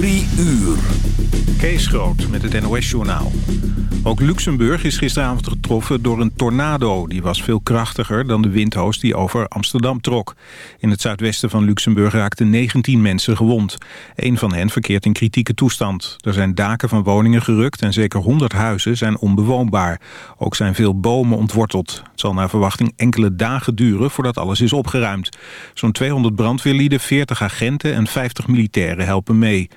Drie uur. Kees Groot met het NOS-journaal. Ook Luxemburg is gisteravond getroffen door een tornado. Die was veel krachtiger dan de windhoos die over Amsterdam trok. In het zuidwesten van Luxemburg raakten 19 mensen gewond. Een van hen verkeert in kritieke toestand. Er zijn daken van woningen gerukt en zeker 100 huizen zijn onbewoonbaar. Ook zijn veel bomen ontworteld. Het zal naar verwachting enkele dagen duren voordat alles is opgeruimd. Zo'n 200 brandweerlieden, 40 agenten en 50 militairen helpen mee.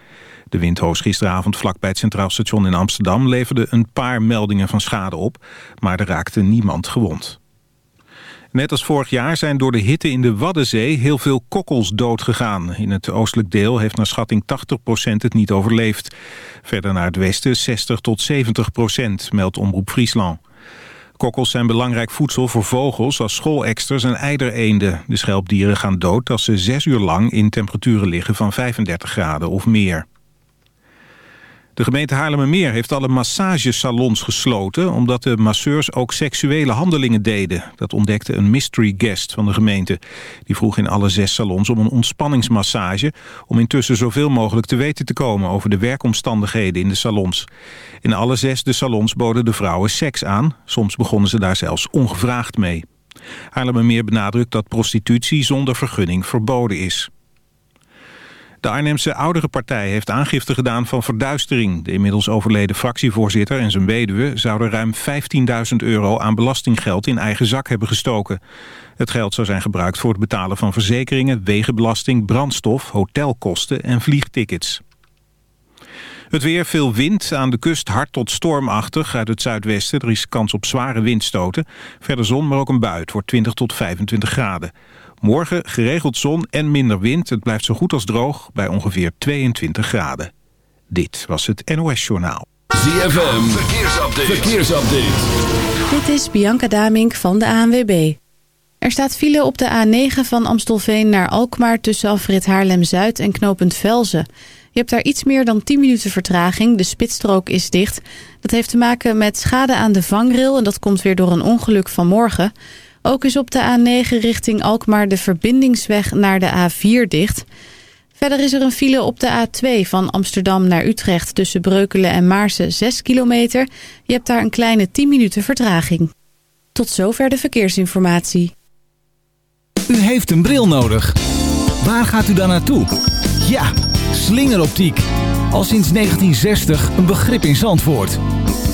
De windhoos gisteravond vlakbij het Centraal Station in Amsterdam... leverde een paar meldingen van schade op, maar er raakte niemand gewond. Net als vorig jaar zijn door de hitte in de Waddenzee heel veel kokkels doodgegaan. In het oostelijk deel heeft naar schatting 80% het niet overleefd. Verder naar het westen 60 tot 70%, meldt Omroep Friesland. Kokkels zijn belangrijk voedsel voor vogels als schooleksters en eidereenden. De schelpdieren gaan dood als ze zes uur lang in temperaturen liggen van 35 graden of meer. De gemeente Haarlemmermeer heeft alle massagesalons gesloten... omdat de masseurs ook seksuele handelingen deden. Dat ontdekte een mystery guest van de gemeente. Die vroeg in alle zes salons om een ontspanningsmassage... om intussen zoveel mogelijk te weten te komen... over de werkomstandigheden in de salons. In alle zes de salons boden de vrouwen seks aan. Soms begonnen ze daar zelfs ongevraagd mee. Haarlemmermeer benadrukt dat prostitutie zonder vergunning verboden is. De Arnhemse oudere partij heeft aangifte gedaan van verduistering. De inmiddels overleden fractievoorzitter en zijn weduwe... zouden ruim 15.000 euro aan belastinggeld in eigen zak hebben gestoken. Het geld zou zijn gebruikt voor het betalen van verzekeringen... wegenbelasting, brandstof, hotelkosten en vliegtickets. Het weer, veel wind, aan de kust hard tot stormachtig uit het zuidwesten. Er is kans op zware windstoten. Verder zon, maar ook een bui. Het wordt 20 tot 25 graden. Morgen geregeld zon en minder wind. Het blijft zo goed als droog bij ongeveer 22 graden. Dit was het NOS Journaal. ZFM, verkeersupdate. verkeersupdate. Dit is Bianca Damink van de ANWB. Er staat file op de A9 van Amstelveen naar Alkmaar... tussen afrit Haarlem-Zuid en knooppunt Velzen. Je hebt daar iets meer dan 10 minuten vertraging. De spitsstrook is dicht. Dat heeft te maken met schade aan de vangrail... en dat komt weer door een ongeluk van morgen... Ook is op de A9 richting Alkmaar de verbindingsweg naar de A4 dicht. Verder is er een file op de A2 van Amsterdam naar Utrecht... tussen Breukelen en Maarsen 6 kilometer. Je hebt daar een kleine 10 minuten vertraging. Tot zover de verkeersinformatie. U heeft een bril nodig. Waar gaat u dan naartoe? Ja, slingeroptiek. Al sinds 1960 een begrip in Zandvoort.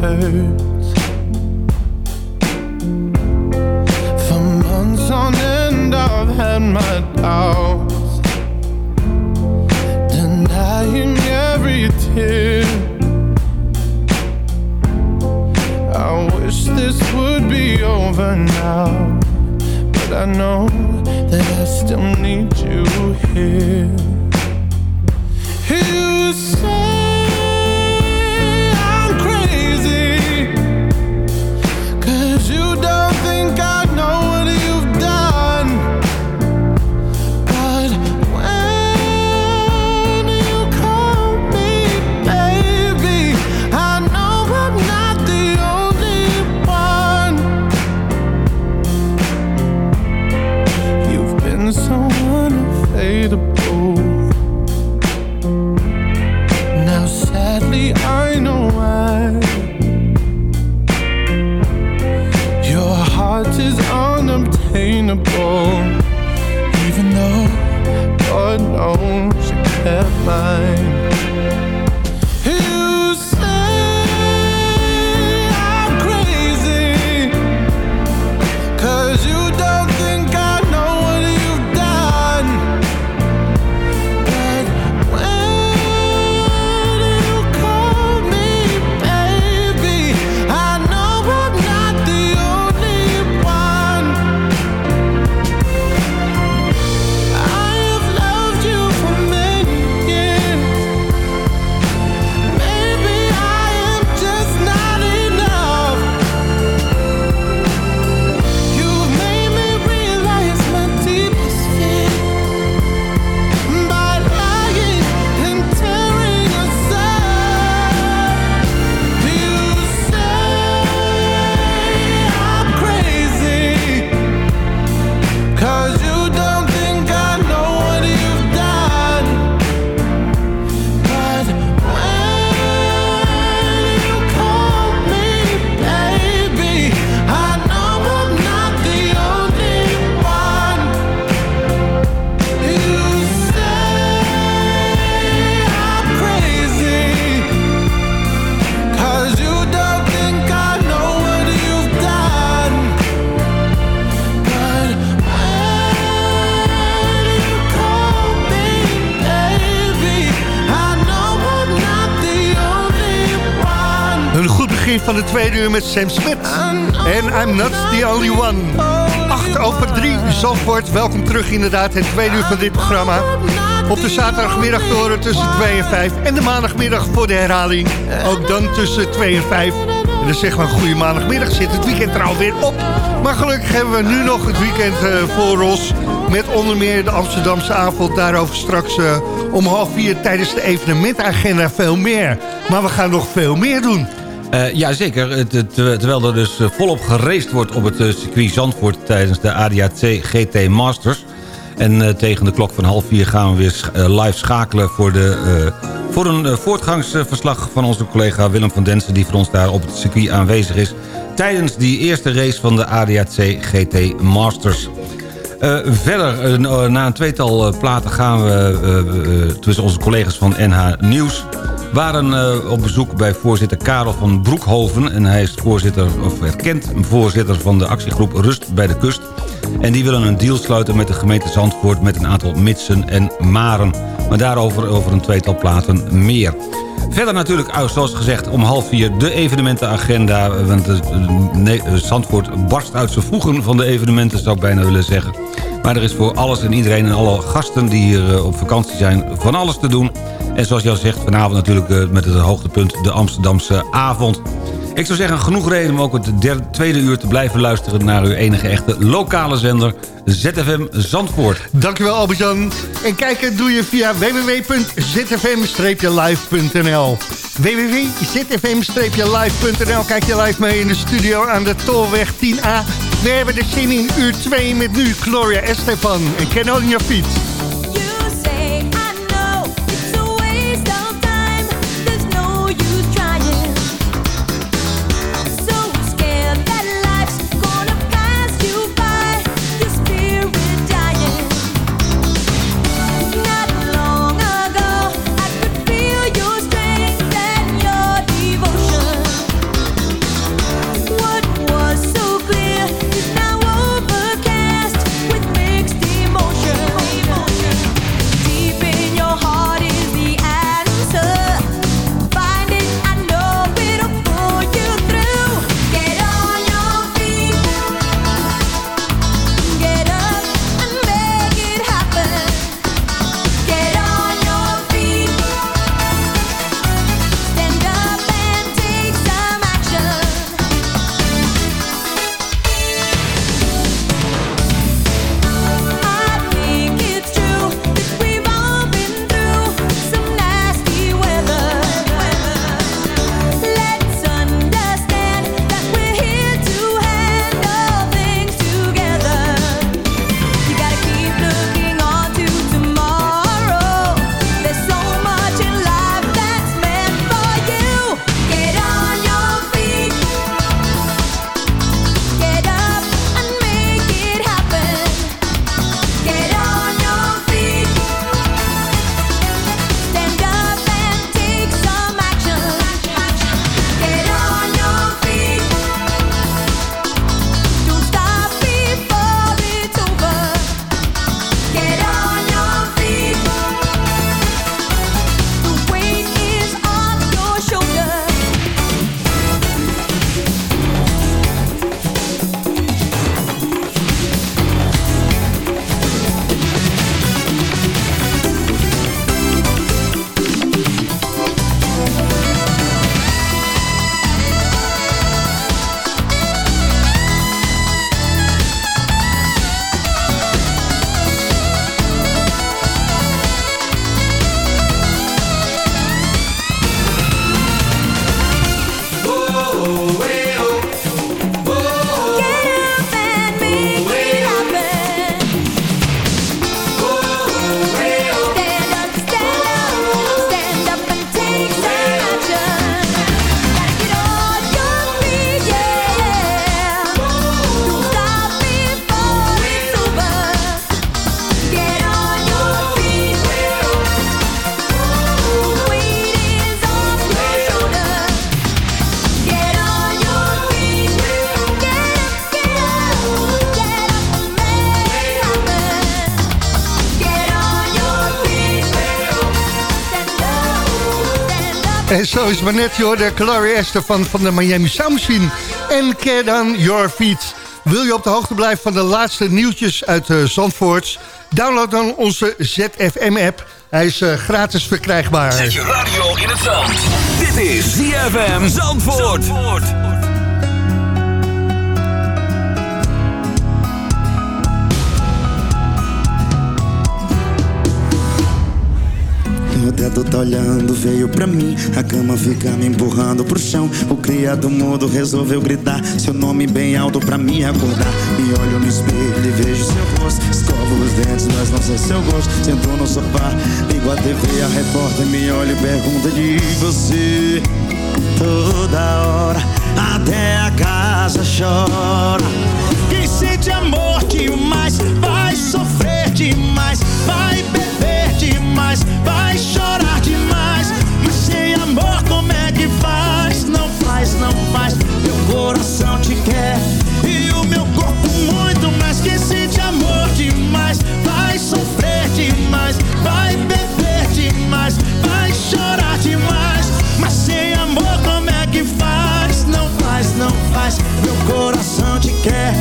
Hurts. For months on end, I've had my doubts, denying every tear. I wish this would be over now, but I know that I still need you here. You say met Sam Smith. En I'm not the only one. 8 over 3, Zandvoort. Welkom terug inderdaad, het tweede uur van dit programma. Op de zaterdagmiddag te horen tussen 2 en 5. En de maandagmiddag voor de herhaling. Ook dan tussen 2 en 5. En dan zeggen we goede maandagmiddag. Zit het weekend er alweer op. Maar gelukkig hebben we nu nog het weekend eh, voor ons. Met onder meer de Amsterdamse avond. Daarover straks eh, om half vier tijdens de evenementagenda veel meer. Maar we gaan nog veel meer doen. Eh ja, zeker. Terwijl er dus eh, volop geraced wordt op het eh, circuit Zandvoort... tijdens de ADAC GT Masters. En tegen de klok van half vier gaan we weer live schakelen... voor, de, voor een voortgangsverslag van onze collega Willem van Densen... die voor ons daar op het circuit aanwezig is... tijdens die eerste race van de ADAC GT Masters. Verder, na een tweetal platen gaan we tussen onze collega's van NH Nieuws... waren eh, op bezoek bij voorzitter Karel van Broekhoven... en hij is voorzitter, of erkend voorzitter van de actiegroep Rust bij de Kust... en die willen een deal sluiten met de gemeente Zandvoort... met een aantal mitsen en maren. Maar daarover over een tweetal platen meer. Verder natuurlijk, uh, zoals gezegd, om half vier de evenementenagenda. Want uh, Zandvoort barst uit zijn voegen van de evenementen, zou ik bijna willen zeggen. Maar er is voor alles en iedereen en alle gasten die hier op vakantie zijn van alles te doen. En zoals je al zegt, vanavond natuurlijk uh, met het hoogtepunt de Amsterdamse avond. Ik zou zeggen, genoeg reden om ook het tweede uur te blijven luisteren... naar uw enige echte lokale zender, ZFM Zandvoort. Dankjewel Albert-Jan. En kijken doe je via www.zfm-live.nl www.zfm-live.nl Kijk je live mee in de studio aan de Tolweg 10A. We hebben de zin in uur 2 met nu Gloria Estefan en Ken On Your Feet. En zo is maar net, joh, de Gloria Esther van, van de Miami Sound Machine. En Care dan Your Feet. Wil je op de hoogte blijven van de laatste nieuwtjes uit uh, Zandvoort? Download dan onze ZFM-app. Hij is uh, gratis verkrijgbaar. Zet je radio in het zand. Dit is ZFM. Zandvoort. Teto tá olhando, veio pra mim. A cama fica me empurrando pro chão. O criado mudo resolveu gritar seu nome bem alto pra me acordar. Me olho no espelho e vejo seu rosto. Escovo os dentes, mas não sei seu gosto. Sento no sofá, ligo a TV, a repórter me olha e pergunta de você. Toda hora, até a casa chora. Quem sente amor demais vai sofrer demais, vai beber demais, vai chorar faz. Meu coração te quer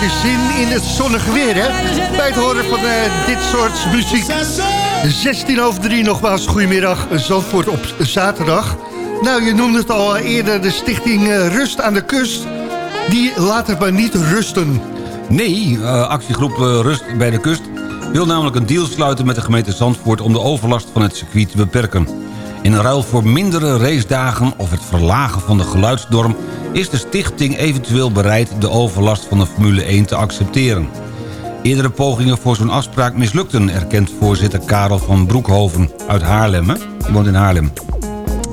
je zin in het zonnige weer, hè? Bij het horen van eh, dit soort muziek. 16 over 3 nogmaals, goedemiddag. Zandvoort op zaterdag. Nou, je noemde het al eerder, de stichting eh, Rust aan de Kust. Die laat het maar niet rusten. Nee, eh, actiegroep eh, Rust bij de Kust wil namelijk een deal sluiten met de gemeente Zandvoort... om de overlast van het circuit te beperken. In ruil voor mindere racedagen of het verlagen van de geluidsdorm... is de stichting eventueel bereid de overlast van de Formule 1 te accepteren. Eerdere pogingen voor zo'n afspraak mislukten... erkent voorzitter Karel van Broekhoven uit Haarlem. Hè? Woont in Haarlem.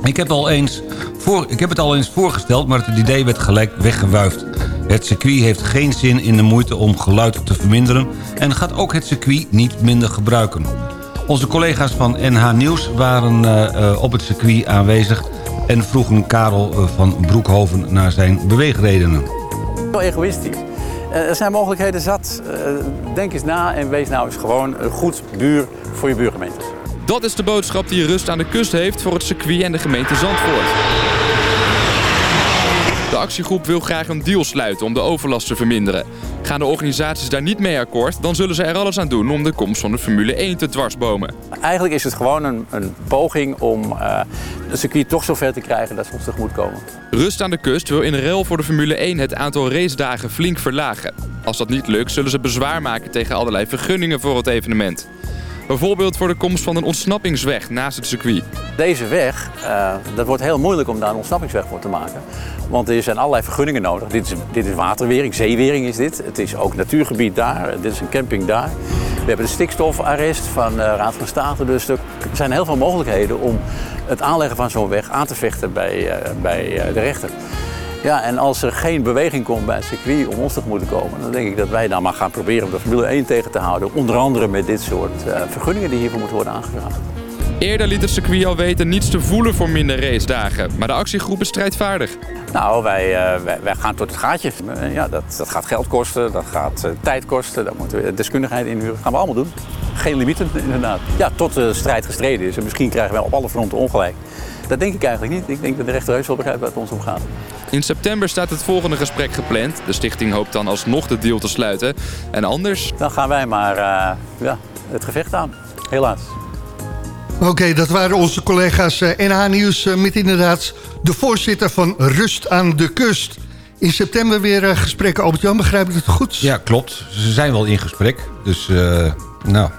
Ik heb, al eens voor, ik heb het al eens voorgesteld, maar het idee werd gelijk weggewuifd. Het circuit heeft geen zin in de moeite om geluid te verminderen... en gaat ook het circuit niet minder gebruiken. Onze collega's van NH Nieuws waren uh, uh, op het circuit aanwezig... en vroegen Karel uh, van Broekhoven naar zijn beweegredenen. Wel egoïstisch. er zijn mogelijkheden zat. denk eens na en wees nou eens gewoon een goed buur voor je buurgemeentes. Dat is de boodschap die Rust aan de Kust heeft voor het circuit en de gemeente Zandvoort. De actiegroep wil graag een deal sluiten om de overlast te verminderen. Gaan de organisaties daar niet mee akkoord, dan zullen ze er alles aan doen om de komst van de Formule 1 te dwarsbomen. Eigenlijk is het gewoon een, een poging om uh, het circuit toch zover te krijgen dat ze ons tegemoet komen. Rust aan de Kust wil in ruil voor de Formule 1 het aantal racedagen flink verlagen. Als dat niet lukt, zullen ze bezwaar maken tegen allerlei vergunningen voor het evenement. Bijvoorbeeld voor de komst van een ontsnappingsweg naast het circuit. Deze weg, uh, dat wordt heel moeilijk om daar een ontsnappingsweg voor te maken. Want er zijn allerlei vergunningen nodig. Dit is, dit is waterwering, zeewering is dit. Het is ook natuurgebied daar, dit is een camping daar. We hebben de stikstofarrest van uh, Raad van State. Dus er zijn heel veel mogelijkheden om het aanleggen van zo'n weg aan te vechten bij, uh, bij de rechter. Ja, en als er geen beweging komt bij het circuit om ons te moeten komen, dan denk ik dat wij dan maar gaan proberen om de Formule 1 tegen te houden. Onder andere met dit soort eh, vergunningen die hiervoor moeten worden aangevraagd. Eerder liet het circuit al weten niets te voelen voor minder racedagen. Maar de actiegroep is strijdvaardig. Nou, wij, eh, wij, wij gaan tot het gaatje. Ja, dat, dat gaat geld kosten, dat gaat eh, tijd kosten, daar moeten we deskundigheid inhuren. Dat gaan we allemaal doen. Geen limieten, inderdaad. Ja, tot de strijd gestreden is. En misschien krijgen wij op alle fronten ongelijk. Dat denk ik eigenlijk niet. Ik denk dat de rechter heus wel begrijpt waar het ons om gaat. In september staat het volgende gesprek gepland. De stichting hoopt dan alsnog de deal te sluiten. En anders... Dan gaan wij maar eh, ja, het gevecht aan. Helaas. Oké, dat waren onze collega's eh, NH Nieuws eh, met inderdaad de voorzitter van Rust aan de Kust. In september weer eh, gesprekken. Albert-Jan, begrijp ik het goed? Ja, klopt. Ze zijn wel in gesprek. Dus, eh, nou...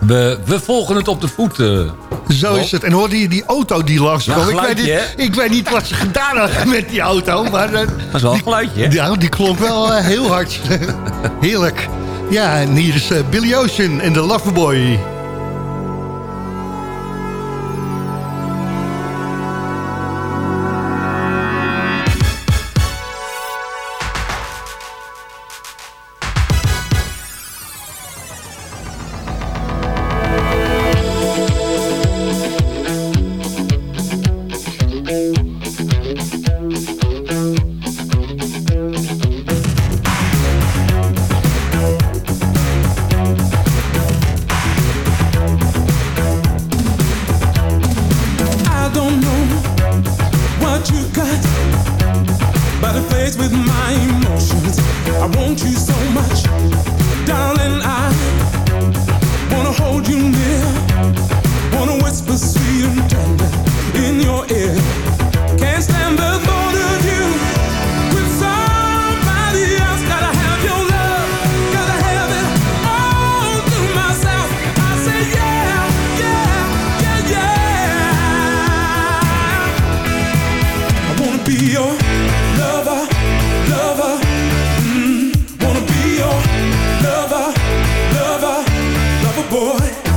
We, we volgen het op de voet. eh. Zo is het. En hoorde je die auto die langs Ja, kwam? ik, weet niet, ik weet niet wat ze gedaan hadden met die auto. Maar, eh, Dat is wel een geluidje, hè? Ja, die klonk wel eh, heel hard. Heerlijk. Ja, en hier is eh, Billy Ocean en de Loverboy. Boy.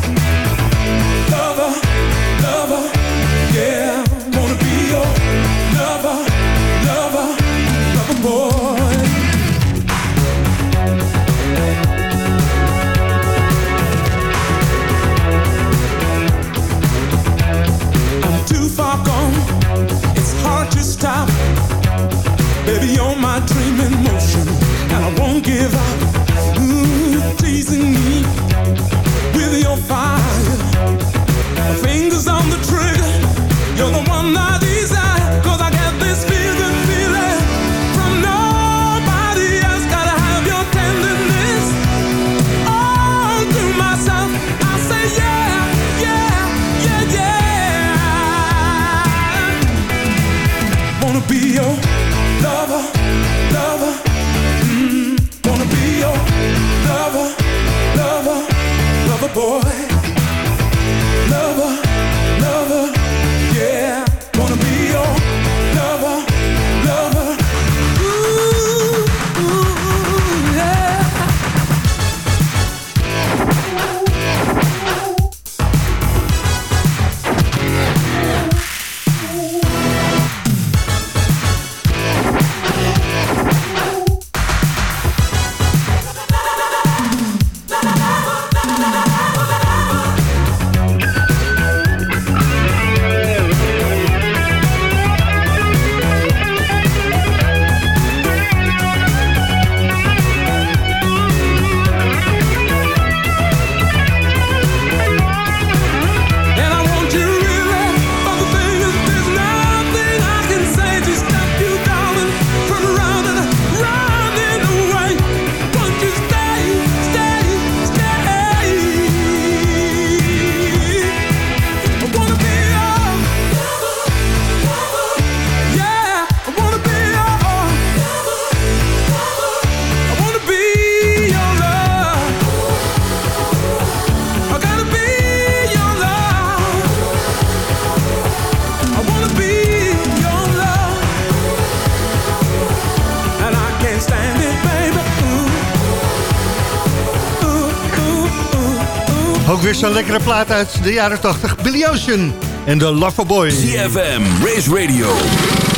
Zo'n lekkere plaat uit de jaren 80. Billy Ocean en de Loverboy. CFM, Race Radio,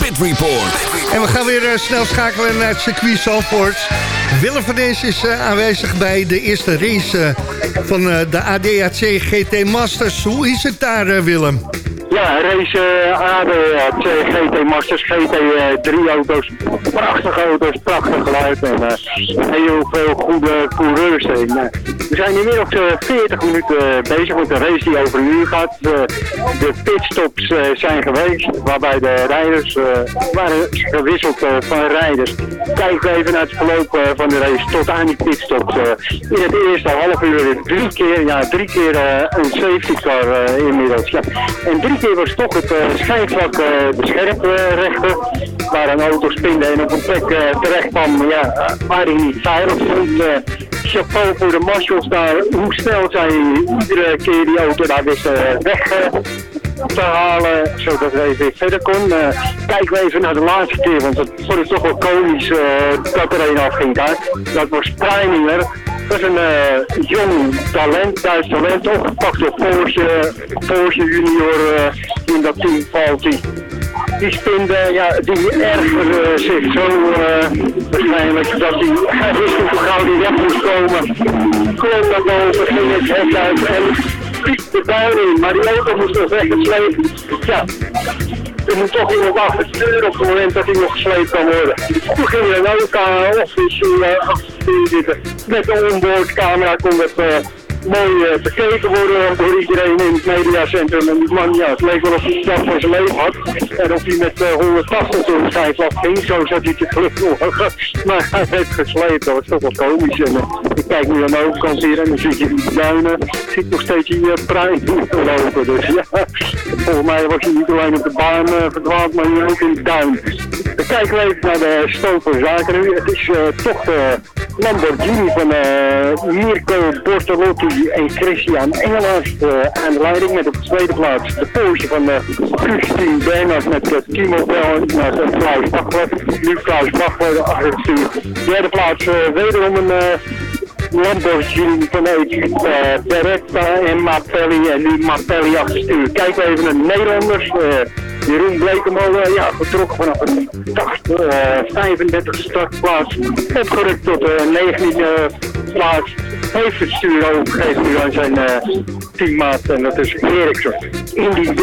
Pit Report. En we gaan weer eh, snel schakelen naar het circuit Zandvoort. Willem van Dees is eh, aanwezig bij de eerste race eh, van de ADAC GT Masters. Hoe is het daar, Willem? Ja, race uh, ADAC GT Masters, GT3 auto's. Prachtige auto's, prachtig geluid en heel veel goede coureurs erin. Eh, we zijn inmiddels eh, 40 minuten bezig met een race die over een uur gaat. De, de pitstops eh, zijn geweest, waarbij de rijders eh, waren gewisseld eh, van rijders. Kijken we even naar het verloop eh, van de race tot aan die pitstops. Eh, in het eerste half uur drie keer, ja, drie keer eh, een safety car eh, inmiddels. Ja. En drie keer was toch het schijnvlak de scherprechter, waar een auto spinde en op een plek terecht kwam ja, waar hij niet veilig. Chapeau voor de marshals daar, hoe snel zij iedere keer die auto daar wisten weg te halen, zodat hij even verder kon. Uh, kijken we even naar de laatste keer, want het vond ik toch wel komisch dat er een afging daar. Dat was Preininger. Dat is een jong talent, Duits talent, opgepakt door Porsche, Porsche junior in dat team valt die. Die spinde, ja, die ergerde zich zo waarschijnlijk dat hij, hij wist hoe gauw die weg moest komen. Klom naar boven, ging het hek uit en piep de in, maar die auto moest nog weggesleept. Ja, er moet toch iemand achter sturen op het moment dat hij nog gesleept kan worden. Toen ging er een auto office uh, zitten. Met een onboardcamera kon dat uh, mooi uh, bekeken worden door iedereen in het mediacentrum. En die man, ja, het leek wel of hij dag van zijn leven had. En of hij met uh, 180 door de ging, zo zat hij te glukken. maar hij heeft gesleept, dat was toch wel komisch. En uh, ik kijk nu aan de overkant hier en dan zie je die duinen. Nog steeds die uh, pruim lopen. Dus ja, volgens mij was hij niet alleen op de baan uh, verdwaald, maar hier ook in de duin. Dan kijken we even naar de stand van zaken nu. Het is toch de Lamborghini van Mirko Bortolotti en Christian Engelhard uh, aan de leiding. Met op de tweede plaats de Porsche van uh, Christine Bernhard met uh, Timo Bernhard en Klaus Bachler. Nu Klaus Bachler achter het stuur. Derde plaats wederom een... Lamborghini van uh, Beretta en Mappelli en nu Mappelli achter het stuur. Kijken we even naar de Nederlanders. Jeroen Blekemolen, ja, vertrokken vanaf een 80, uh, 35 startplaats. Opgerukt tot de uh, 19e plaats. Heeft het stuur overgegeven nu aan zijn uh, teammaat en dat is Eriksson. In die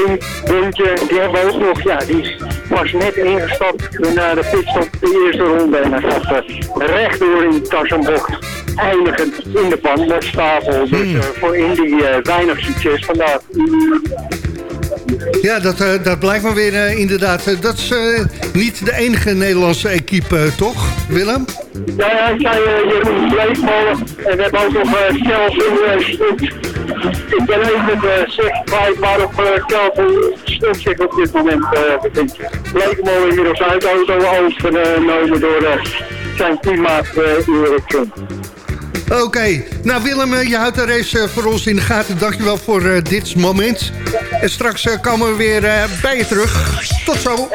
windje, die hebben we ook nog, ja, die was net ingestapt naar de pitstop de eerste ronde. En hij gaat rechtdoor in de Tassenbocht eindigend in de pan met stapel. Dus uh, voor Indy uh, weinig succes vandaag. Ja, dat, uh, dat blijkt maar weer uh, inderdaad. Uh, dat is niet de enige Nederlandse equipe, toch, Willem? Ja, ja zei Jeroen Bleekmolen. En we hebben ook nog Kelvin Stunt. Ik ben even de kwijt waarop Kelvin Stunt zich op dit moment bevindt. Bleekmolen inmiddels uit auto overgenomen door zijn teammaat Eriksson. Oké, nou Willem, je houdt de race voor ons in de gaten. Dankjewel voor uh, dit moment. En straks komen we weer bij je terug. Tot zo.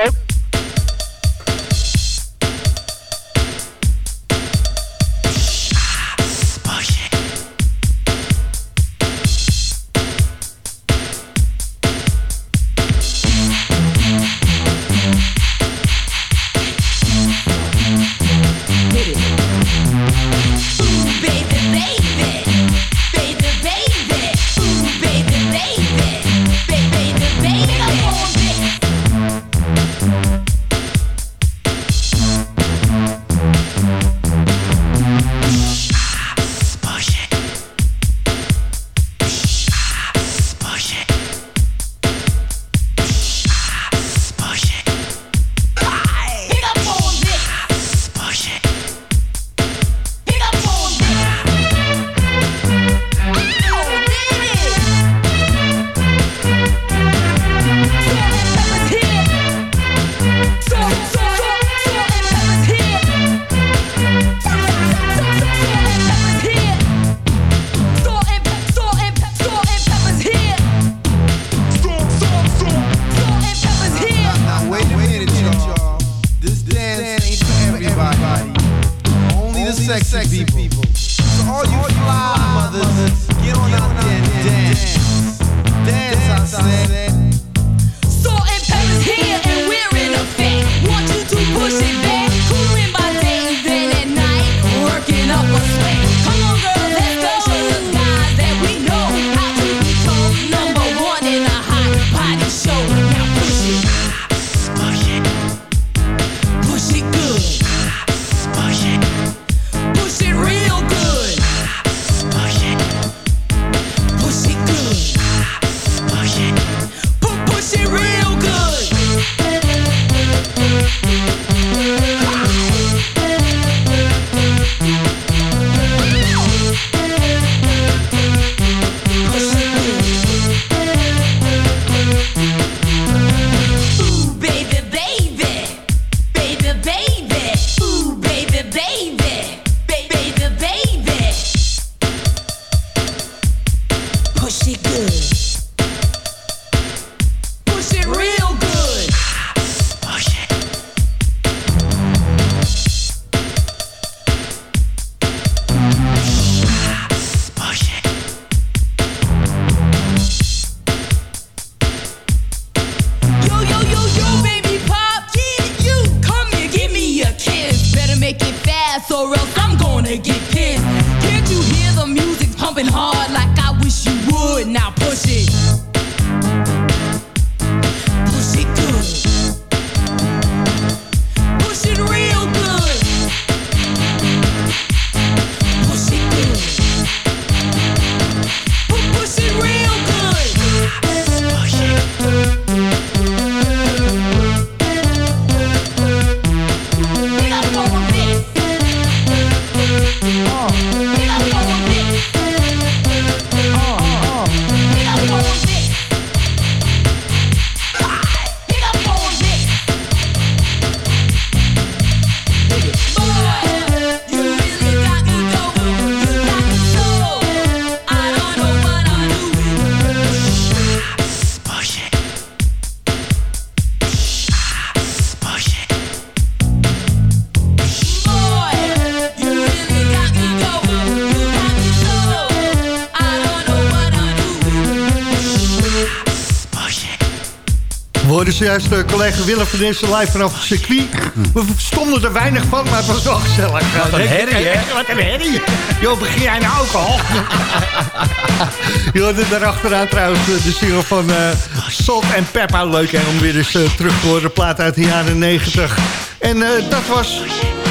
Zojuist de collega Willem van Dessen live vanaf het circuit. We verstonden er weinig van, maar het was wel gezellig. Wat een herrie, hè? Wat een herrie. Jo, begin jij nou alcohol? Je hoorde daarachteraan trouwens eh, de single van eh, Salt and Pepper. Leuk hè, om weer eens eh, terug te horen. Plaat uit de jaren 90. En eh, dat was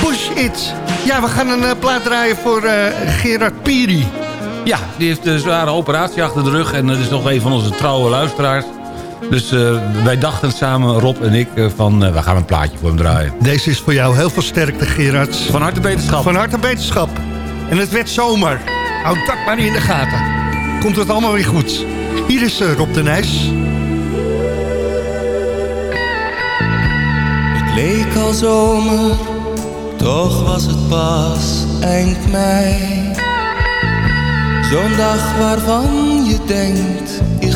Push It. Ja, we gaan een eh, plaat draaien voor eh, Gerard Piri. Ja, die heeft een zware operatie achter de rug. En dat is nog een van onze trouwe luisteraars. Dus eh, wij dachten samen, Rob en ik, eh, van eh, we gaan een plaatje voor hem draaien. Deze is voor jou heel veel sterkte, Gerard. Van harte beterschap. Van harte beterschap. En het werd zomer. Houd dat maar in de gaten. Komt het allemaal weer goed. Hier is Rob de Nijs. Het leek al zomer, toch was het pas eind mei. Zo'n dag waarvan je denkt,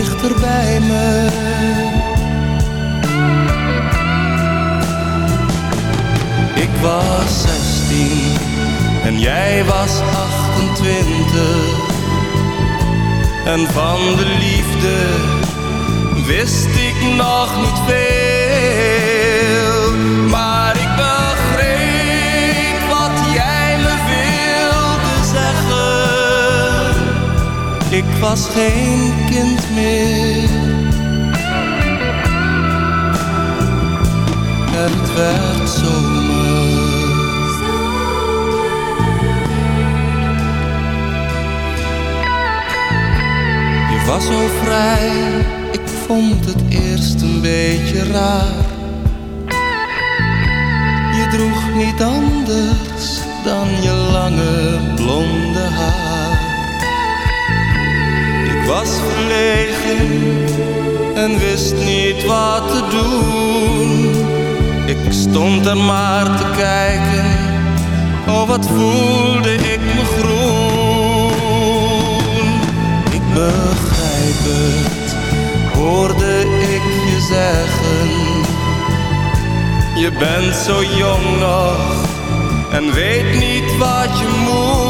dichter bij me. Ik was 16 en jij was 28. En van de liefde wist ik nog niet veel. Ik was geen kind meer. Het werd zomer. Je was zo vrij, ik vond het eerst een beetje raar. Je droeg niet anders dan je lange blonde haar. Was verlegen en wist niet wat te doen. Ik stond er maar te kijken, oh wat voelde ik me groen. Ik begrijp het, hoorde ik je zeggen. Je bent zo jong nog en weet niet wat je moet.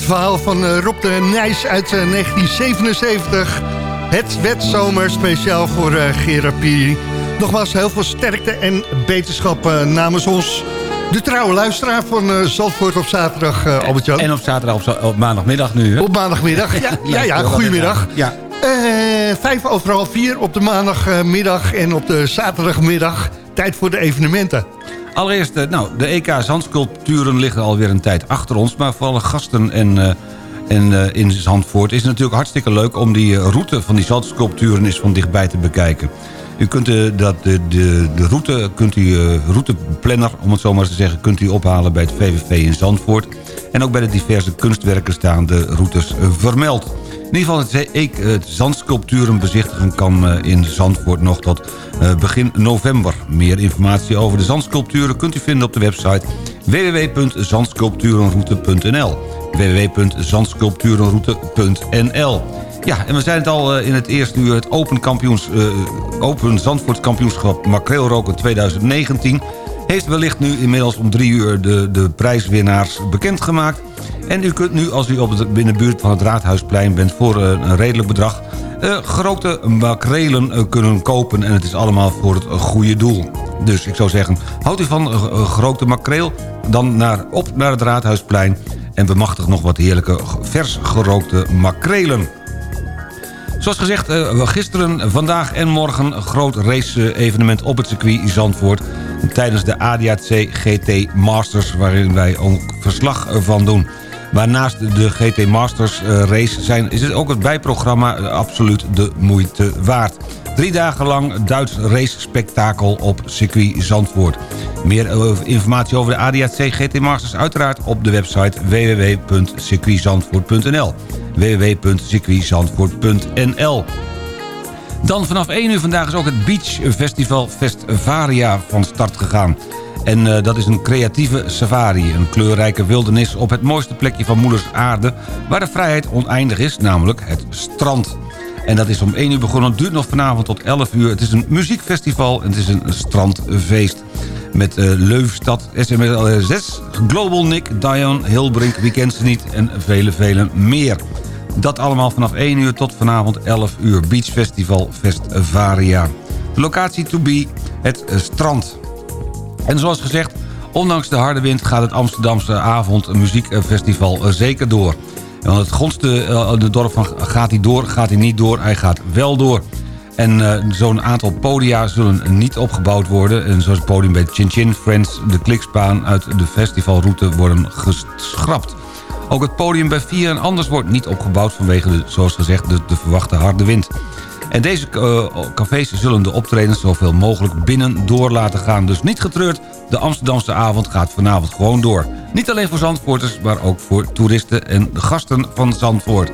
Het verhaal van eh, Rob de Nijs uit eh, 1977. Het werd zomer speciaal voor eh, Gerard Pieri. Nogmaals heel veel sterkte en beterschap eh, namens ons. De trouwe luisteraar van eh, Zandvoort op zaterdag, eh, Albert-Jan. En op zaterdag, op, maandagmiddag nu. Hè? Op maandagmiddag, ja, ja, ja, goedemiddag. Ja. Eh, vijf over half vier op de maandagmiddag en op de zaterdagmiddag. Tijd voor de evenementen. Allereerst, eh, nou, de EK Zandsculpturen liggen alweer een tijd achter ons... maar voor alle gasten en, eh, en, eh, in Zandvoort is het natuurlijk hartstikke leuk... om die route van die zandsculpturen eens van dichtbij te bekijken. U kunt dat, de, de, de route, kunt u, routeplanner, om het zo maar te zeggen... kunt u ophalen bij het VVV in Zandvoort. En ook bij de diverse kunstwerken staan de routes vermeld. In ieder geval het, ik- het zandsculpturen bezichtigen kan eh, in Zandvoort nog tot eh, begin november. Meer informatie over de zandsculpturen kunt u vinden op de website www.zandsculpturenroute.nl www.zandsculpturenroute.nl Ja, en we zijn het al eh, in het eerste uur het Open, kampioens, open Zandvoort kampioenschap Makreelroken 2019 heeft wellicht nu inmiddels om drie uur de, de prijswinnaars bekendgemaakt. En u kunt nu, als u op de buurt van het Raadhuisplein bent... voor eh, een redelijk bedrag eh grote makrelen eh, kunnen kopen. En het is allemaal voor het goede doel. Dus ik zou zeggen, houdt u van grote makreel... dan naar, op naar het Raadhuisplein... en bemachtig nog wat heerlijke vers gerookte makrelen. Zoals gezegd, eh, gisteren, vandaag en morgen... een groot race-evenement op het circuit Zandvoort... tijdens de ADAC GT Masters... waarin wij ook verslag van doen. Maar naast de GT Masters eh, race zijn, is het ook het bijprogramma eh, absoluut de moeite waard. Drie dagen lang Duits race-spektakel op circuit Zandvoort. Meer informatie over de ADAC GT Masters uiteraard op de website www.circuitzandvoort.nl www.circuitzandvoort.nl dan vanaf 1 uur vandaag is ook het Beach Festival Festvaria van start gegaan. En eh, dat is een creatieve safari, een kleurrijke wildernis op het mooiste plekje van moeders aarde... waar de vrijheid oneindig is, namelijk het strand. En dat is om 1 uur begonnen, duurt nog vanavond tot 11 uur. Het is een muziekfestival en het is een strandfeest. Met eh Leuvenstad, SML 6, Global Nick, Diane, Hilbrink, Wie kent ze niet... en vele, vele meer. Dat allemaal vanaf 1 uur tot vanavond 11 uur. Beach Festival Festvaria. De locatie to be, het eh, strand. En zoals gezegd, ondanks de harde wind gaat het Amsterdamse avond muziekfestival eh, zeker door. Want het grondste dorp van gaat hij door, gaat hij niet door, hij gaat wel door. En eh, zo'n aantal podia zullen niet opgebouwd worden. En zoals het podium bij Chin Chin Friends, de klikspaan uit de festivalroute worden geschrapt. Ook het podium bij Vier en Anders wordt niet opgebouwd vanwege, de, zoals gezegd, de, de verwachte harde wind. En deze eh, cafés zullen de optredens zoveel mogelijk binnen door laten gaan. Dus niet getreurd, de Amsterdamse avond gaat vanavond gewoon door. Niet alleen voor Zandvoorters, maar ook voor toeristen en gasten van Zandvoort.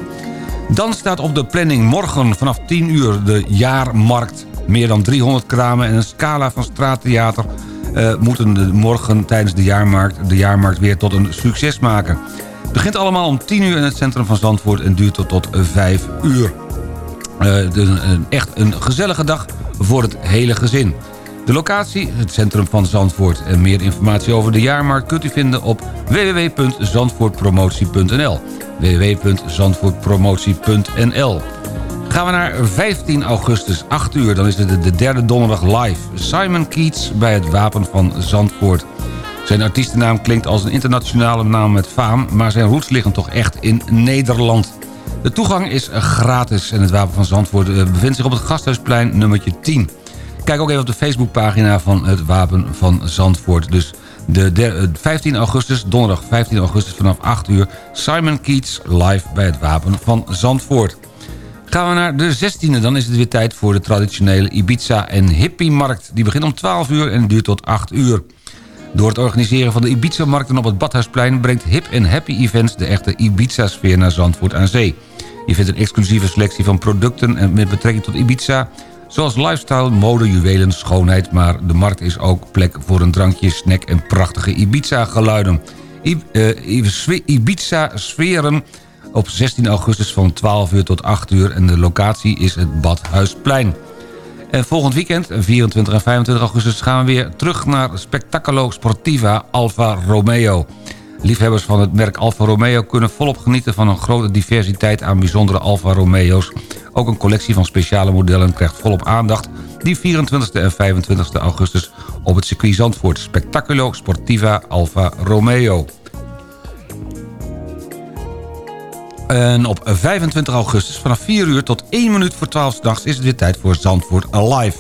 Dan staat op de planning morgen vanaf 10 uur de jaarmarkt. Meer dan 300 kramen en een scala van straattheater... eh, moeten de morgen tijdens de jaarmarkt, de jaarmarkt weer tot een succes maken. Het begint allemaal om 10 uur in het centrum van Zandvoort... en duurt tot, tot 5 uur. Eh, een, echt een gezellige dag voor het hele gezin. De locatie, het centrum van Zandvoort. En meer informatie over de jaarmarkt kunt u vinden op www.zandvoortpromotie.nl www.zandvoortpromotie.nl Gaan we naar 15 augustus, 8 uur. Dan is het de- de derde donderdag live. Simon Keats bij het Wapen van Zandvoort. Zijn artiestennaam klinkt als een internationale naam met faam... maar zijn roots liggen toch echt in Nederland. De toegang is gratis en het Wapen van Zandvoort eh, bevindt zich op het Gasthuisplein nummertje 10. Kijk ook even op de Facebookpagina van het Wapen van Zandvoort. Dus de, de, eh, 15 augustus, donderdag 15 augustus vanaf 8 uur... Simon Keats live bij het Wapen van Zandvoort. Gaan we naar de 16e, dan is het weer tijd voor de traditionele Ibiza en Hippie-markt. Die begint om 12 uur en duurt tot 8 uur. Door het organiseren van de Ibiza-markten op het Badhuisplein... brengt Hip en Happy Events de echte Ibiza-sfeer naar Zandvoort aan Zee. Je vindt een exclusieve selectie van producten en met betrekking tot Ibiza... zoals lifestyle, mode, juwelen, schoonheid... maar de markt is ook plek voor een drankje, snack en prachtige Ibiza-geluiden. Ibiza-sferen op 16 augustus van 12 uur tot 8 uur... en de locatie is het Badhuisplein. En volgend weekend, 24 en 25 augustus... gaan we weer terug naar Spectaculo Sportiva Alfa Romeo. Liefhebbers van het merk Alfa Romeo kunnen volop genieten... van een grote diversiteit aan bijzondere Alfa Romeo's. Ook een collectie van speciale modellen krijgt volop aandacht... die 24 en 25 augustus op het circuit Zandvoort. Spectaculo Sportiva Alfa Romeo. En op 25 augustus vanaf 4 uur tot 1 minuut voor 12 's nachts... is het weer tijd voor Zandvoort Alive.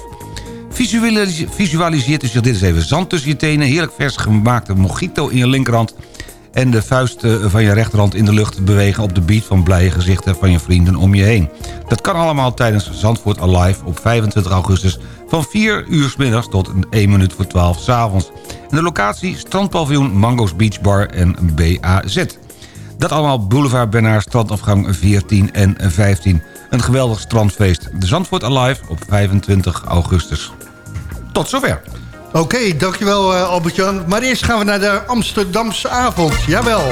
Visualiseer, visualiseert u zich dit eens even. Zand tussen je tenen, heerlijk vers gemaakte mojito in je linkerhand... en de vuisten van je rechterhand in de lucht bewegen... op de beat van blije gezichten van je vrienden om je heen. Dat kan allemaal tijdens Zandvoort Alive op 25 augustus... van 4 uur s middags tot 1 minuut voor 12 s avonds. En de locatie strandpaviljoen Mango's Beach Bar en BAZ. Dat allemaal Boulevard Bernard, strandafgang 14 en 15. Een geweldig strandfeest. De Zandvoort Alive op 25 augustus. Tot zover. Oké, dankjewel uh, Albert-Jan. Maar eerst gaan we naar de Amsterdamse avond. Jawel.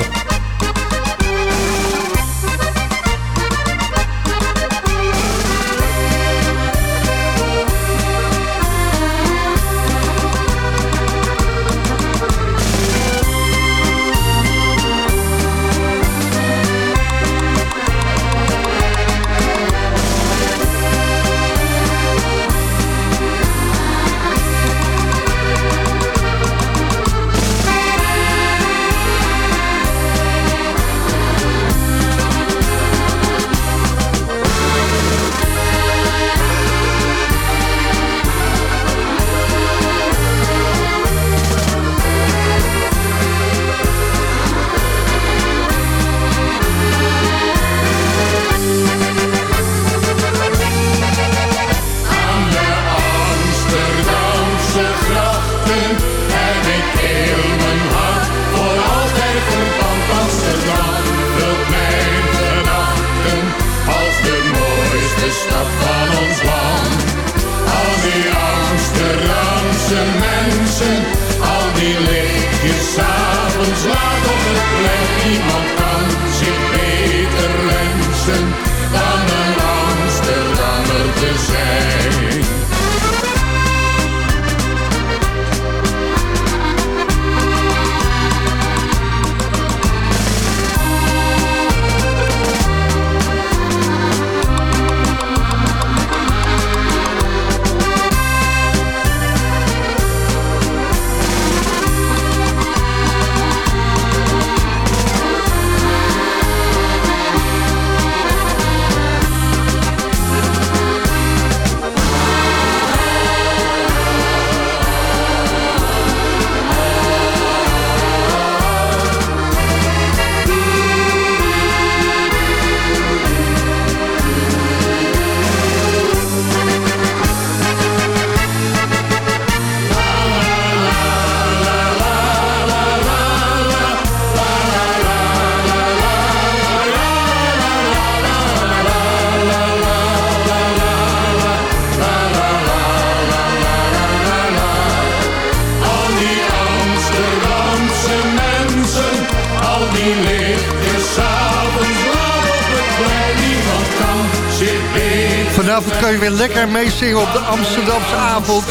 Weer lekker meezingen op de Amsterdamse avond.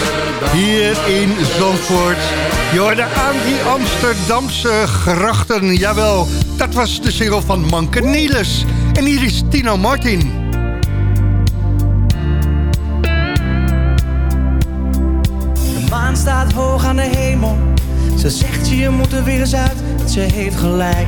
Hier in Zandvoort. Je aan die Amsterdamse grachten. Jawel, dat was de single van Manke Niels. En hier is Tino Martin. De maan staat hoog aan de hemel. Ze zegt je moet er weer eens uit. Ze heeft gelijk.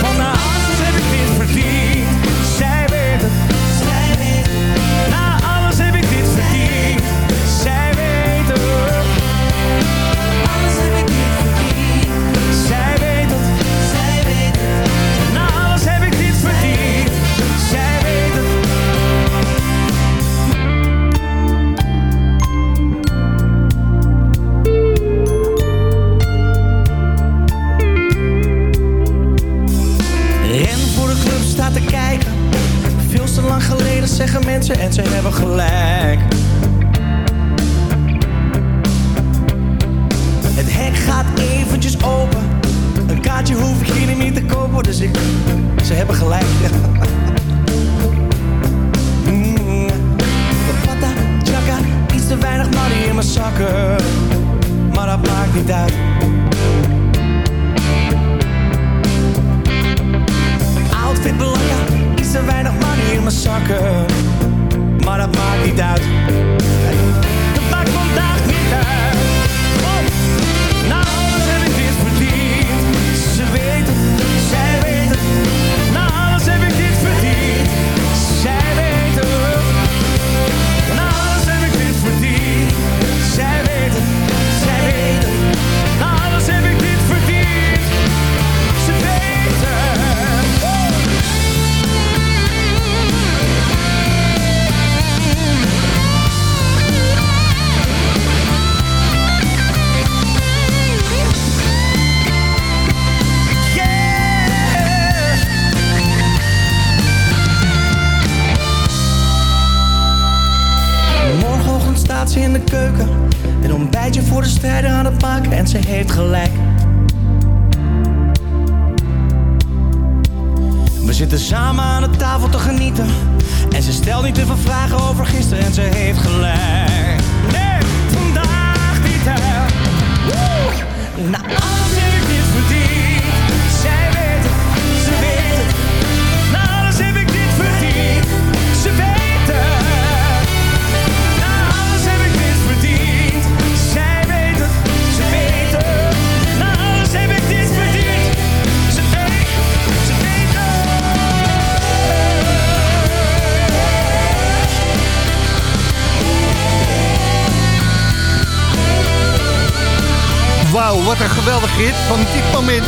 van dit moment.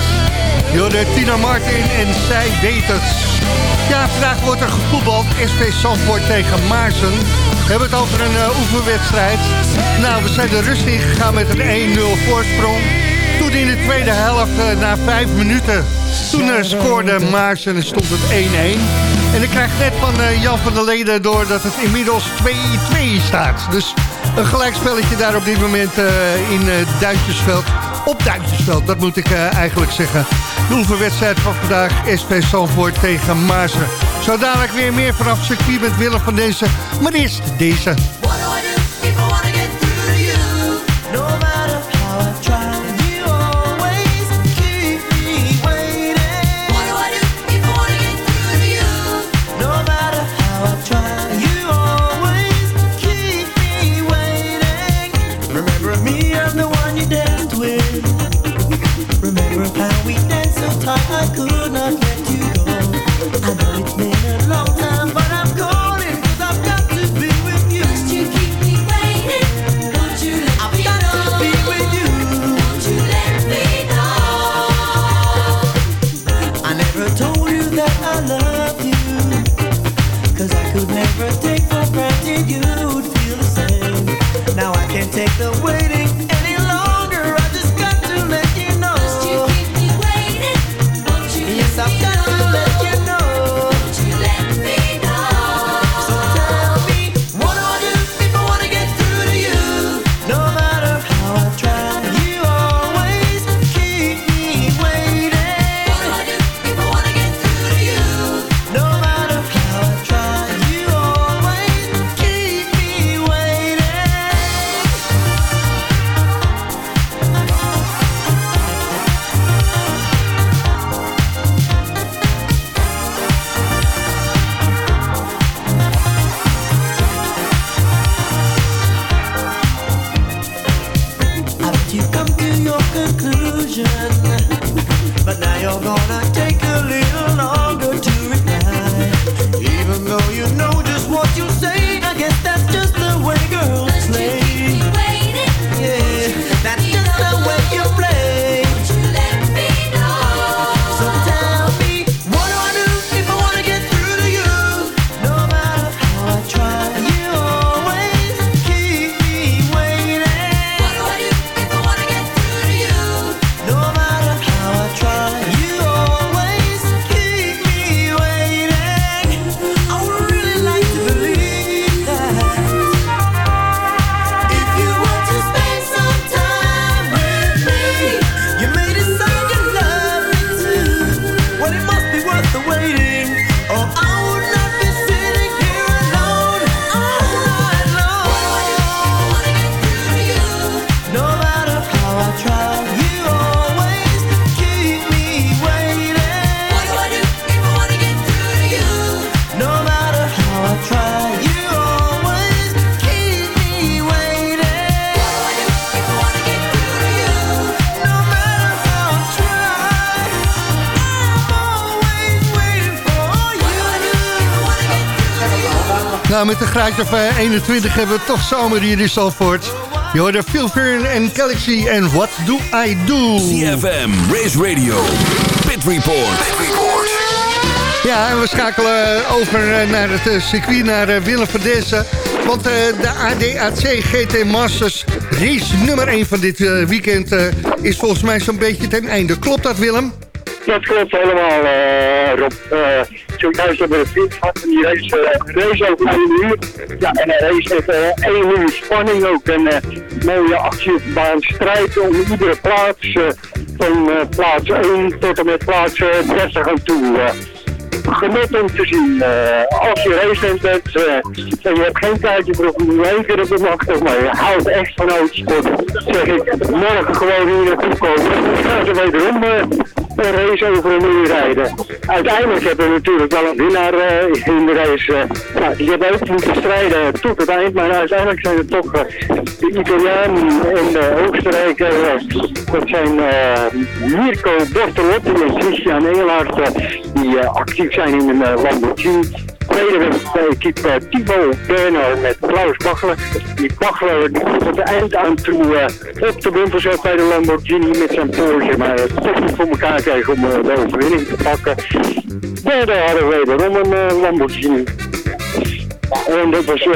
Jorde Tina Martin en zij weet het. Ja, vandaag wordt er gevoetbald. SP Zandvoort tegen Maarsen. We hebben het over een eh, oefenwedstrijd. Nou, we zijn de rust ingegaan met een 1-0 voorsprong. Toen in de tweede helft, eh, na vijf minuten, toen eh, scoorde Maarsen en stond het 1-1. En ik krijg net van Jan van der Leden door dat het inmiddels 2-2 staat. Dus een gelijkspelletje daar op dit moment in uh, Duitsersveld op Duitsersveld. Dat moet ik eh, eigenlijk zeggen. De wedstrijd van vandaag, SP Zandvoort tegen Maarsen. Zo dadelijk weer meer vanaf circuit met Willem van deze, maar eerst deze. Nou, met een graadje of eh, 21 hebben we toch zomer hier in Zandvoort. Je hoorde Phil Fern en Galaxy en What Do I Do? CFM, Race Radio, Pit Report. Ja, en we schakelen over eh, naar het eh, circuit, naar eh, Willem van Dessen. Want eh, de ADAC GT Masters race nummer 1 van dit eh, weekend eh, is volgens mij zo'n beetje ten einde. Klopt dat, Willem? Dat klopt helemaal, eh, Rob. Uh, zojuist hebben we de gehad en die race, eh, race over één uur. Ja, en een race met eh, één uur spanning ook. En eh, mooie actie op de baan. Strijd om iedere plaats. eh, van plaats 1 tot en met plaats eh, 30 aan toe. genot om te zien. Eh, als je race bent eh, en je hebt geen tijdje voor om keer op de maar je houdt echt van autosport, zeg ik, morgen gewoon hier naartoe komen. Dan gaan ze wederom een race over een uur rijden. Uiteindelijk hebben we natuurlijk wel een winnaar eh, in de race. eh. die hebben ook moeten strijden tot het eind, maar uiteindelijk zijn het toch eh, de Italiaan en de Oostenrijker. dat zijn Mirko Bortolotti en Christian Engelhard, eh, die actief zijn in een Lamborghini. Tweede de equipe eh, Thibaut Bernal met Klaus Bachler. Die Bachler tot het eind aan toe eh, op de bumper zat bij de Lamborghini met zijn Porsche. Maar het toch niet voor elkaar kreeg om eh, de overwinning te pakken. Derde hadden we wederom een eh, Lamborghini. En dat was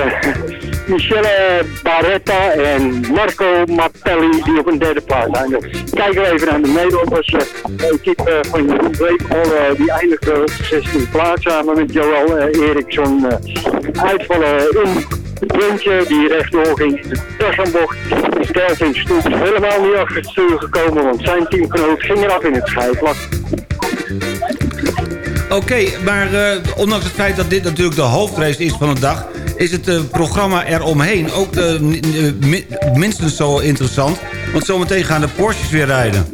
eh, Michele Barretta en Marco Mappelli die op een derde plaats zijn. Dus kijken we even naar de Nederlanders. eh, De equipe eh, van Jeroen Breekal uh, die eindigde op de 16e plaats samen met Joel eh, Eriksson. eh, uitvallen in het puntje die rechtdoor ging in de Tassenbocht. helemaal niet achter het stuur gekomen, want zijn teamgenoot ging eraf in het schijfvlak. Oké, maar eh, ondanks het feit dat dit natuurlijk de hoofdrace is van de dag... is het eh, programma eromheen ook eh, eh, mi- minstens zo interessant. Want zometeen gaan de Porsches weer rijden.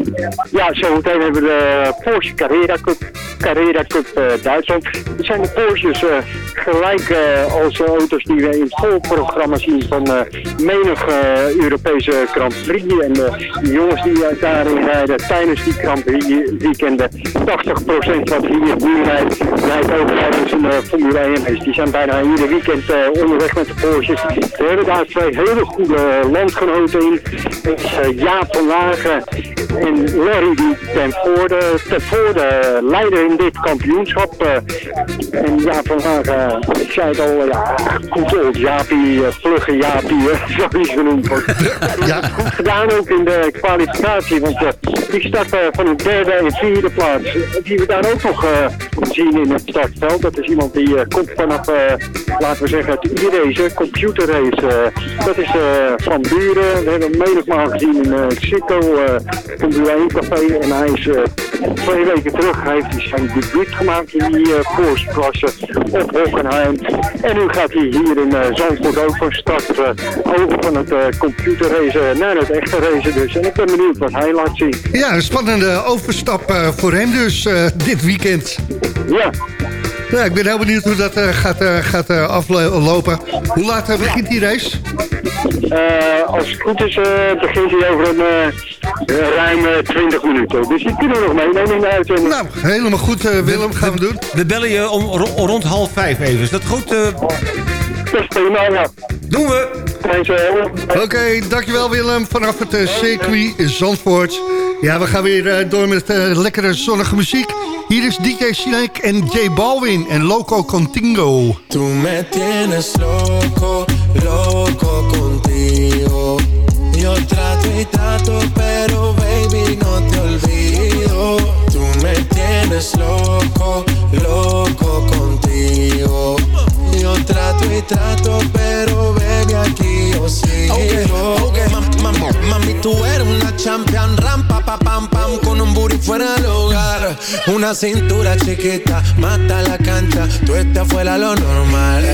Ja, zometeen hebben we de Porsche Carrera Cup, Carrera Cup Duitsland. Zijn de Porsches eh, gelijk eh, als de auto's die we in het volprogramma zien van eh menig Europese Grand Prix. En de jongens die daarin rijden tijdens die Grand Prix weekenden, 80% wat hier nu rijdt, rijdt ook tijdens een Formule 1 race. Die zijn bijna ieder weekend onderweg met de Porsches. We hebben daar twee hele goede landgenoten in. Dat Jaap van Lagen en Larry die ten voorde, ten voorde leider in dit kampioenschap. Eh, en Jaap van Hagen, ik zei het al, ja, goed old Jaapie, eh, vlugge Jaapie, eh, zo is genoemd wordt. ja. Goed gedaan ook in de kwalificatie, want eh, die starten van een derde en vierde plaats. Die we daar ook nog eh, zien in het startveld. Dat is iemand die eh, komt vanaf, eh, laten we zeggen, het e-race, computerrace. eh, dat is eh, van Buren. We hebben hem menigmaal gezien in uh, Chico, eh Formule 1 café. En hij is eh, twee weken terug, hij heeft zijn debuut gemaakt in die uh, Porsche-klasse op Hockenheim. En nu gaat hij hier in eh, Zandvoort ook van start eh, over van het uh, computerrace naar het echte race dus. En ik ben benieuwd wat hij laat zien. Ja, een spannende overstap eh, voor hem dus eh, dit weekend. Ja. Ja, ik ben heel benieuwd hoe dat eh, gaat, eh, gaat eh, aflopen. Hoe laat eh, begint die race? Eh, als het goed is, eh, begint hij over een eh, ruim eh, 20 minuten. Dus die kunnen we nog meenemen in de uitzending. Nou, helemaal goed eh, Willem, gaan we doen. We bellen je om, ro- rond half vijf even. Is dat goed? eh? Dat is prima, ja. Doen we. Oké, dankjewel Willem vanaf het eh, circuit Zandvoort. Ja, we gaan weer eh, door met eh, lekkere zonnige muziek. Hier is DJ Snake en J Balvin en Loco Contingo. Tú me tienes loco, loco contigo. Yo trato y trato, pero baby no te olvido. Tú me tienes loco, loco contigo. Yo trato y trato, pero baby aquí yo sigo. Okay, Mam- mam- mami, tú eres una champion, rampa, pa, pam, pam, con un booty fuera del hogar. Una cintura chiquita, mata la cancha, tú estás fuera lo normal.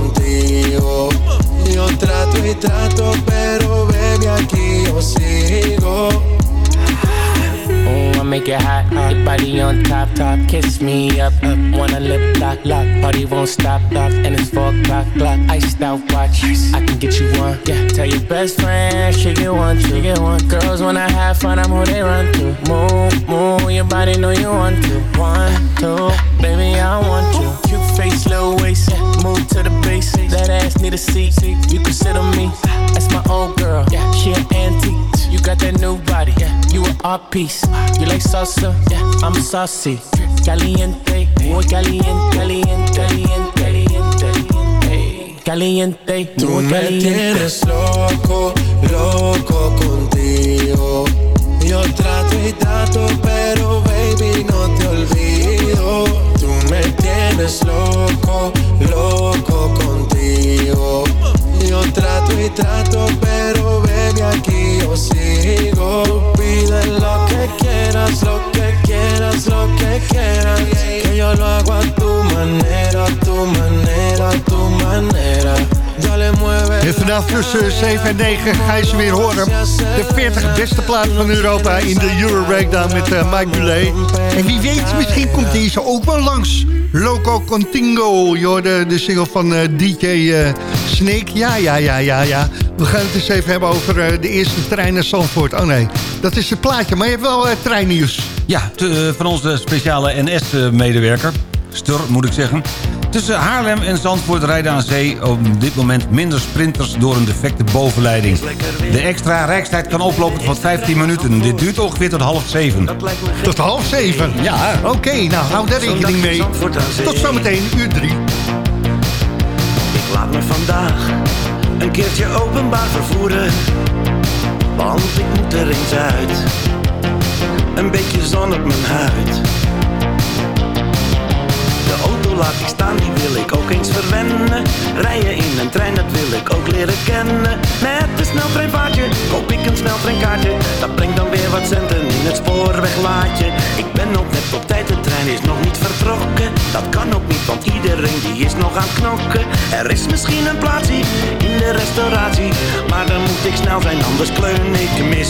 Top, top. Kiss me up, up. Wanna lip lock, lock. Party won't stop, stop. And it's four o'clock, clock. Iced out watch. I can get you one. Yeah, tell your best friend she get one, she get one. Girls wanna have fun, I'm who they run to. Move, move, your body know you want to. One, two, baby I want you. Cute face, little waist. Move to the base. That ass need a seat. You can sit on me. That's my old girl. Yeah, she an. You got that new body. Yeah, you an art piece. You like salsa? Yeah, I'm saucy. Caliente, muy caliente, caliente, caliente, caliente, caliente, Tú me caliente. tienes loco, loco contigo. Yo trato y trato, pero baby no te olvido. Tú me tienes loco, loco contigo. Yo trato y trato, pero baby aquí yo sigo. Tú pide lo que quieras, lo que quieras, lo que quieras. Que yo lo hago a tu manera, a tu manera, a tu manera. En vanaf tussen 7 en 9 ga je ze weer horen. De 40 beste platen van Europa in de Euro Breakdown met eh, Mike Bulet. En wie weet, misschien komt deze ook wel langs. Loco Contingo, je hoorde de single van eh, DJ eh, Snake. Ja, ja, ja, ja, ja. We gaan het eens even hebben over de eerste trein naar Zandvoort. Oh nee, dat is het plaatje. Maar je hebt wel treinnieuws. Ja, te- van onze speciale NS-medewerker. Stur, moet ik zeggen. Tussen Haarlem en Zandvoort rijden aan zee op dit moment minder sprinters door een defecte bovenleiding. De extra rijkstijd kan oplopen tot 15 minuten. Dit duurt ongeveer tot half zeven. Tot half zeven? Ja. Oké, nou hou daar rekening mee. Tot zometeen, uur drie. Ik laat me vandaag een keertje openbaar vervoeren. Want ik moet er eens uit. Een beetje zon op mijn huid. Laat ik staan, die wil ik ook eens verwennen. Rijden in een trein, dat wil ik ook leren kennen. Met een sneltreinvaartje koop ik een sneltreinkaartje. Dat brengt dan weer wat centen in het spoorweglaadje. Ik ben ook net op tijd, de trein is nog niet vertrokken. Dat kan ook niet, want iedereen die is nog aan het knokken. Er is misschien een plaatsje in de restauratie. Maar dan moet ik snel zijn, anders kleun ik mis.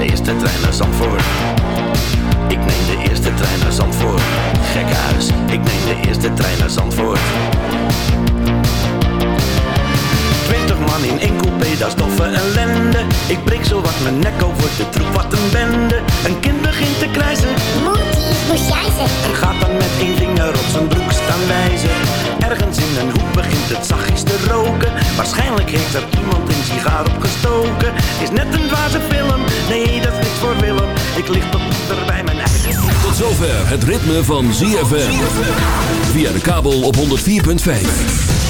De eerste trein naar Zandvoort. Ik neem de eerste trein naar Zandvoort. Huis, ik neem de eerste trein naar Zandvoort Twintig man in één coupé, dat is doffe ellende. Ik breek zo wat mijn nek over de troep, wat een bende. Een kind begint te krijzen. Moest jij En gaat dan met één vinger op zijn broek staan wijzen. Ergens in een hoek begint het zachtjes te roken. Waarschijnlijk heeft er iemand een sigaar opgestoken. Is net een dwaze film, nee dat is niks voor Willem. Ik lig tot er bij mijn eigen Tot zover het ritme van ZFM. Via de kabel op 104.5.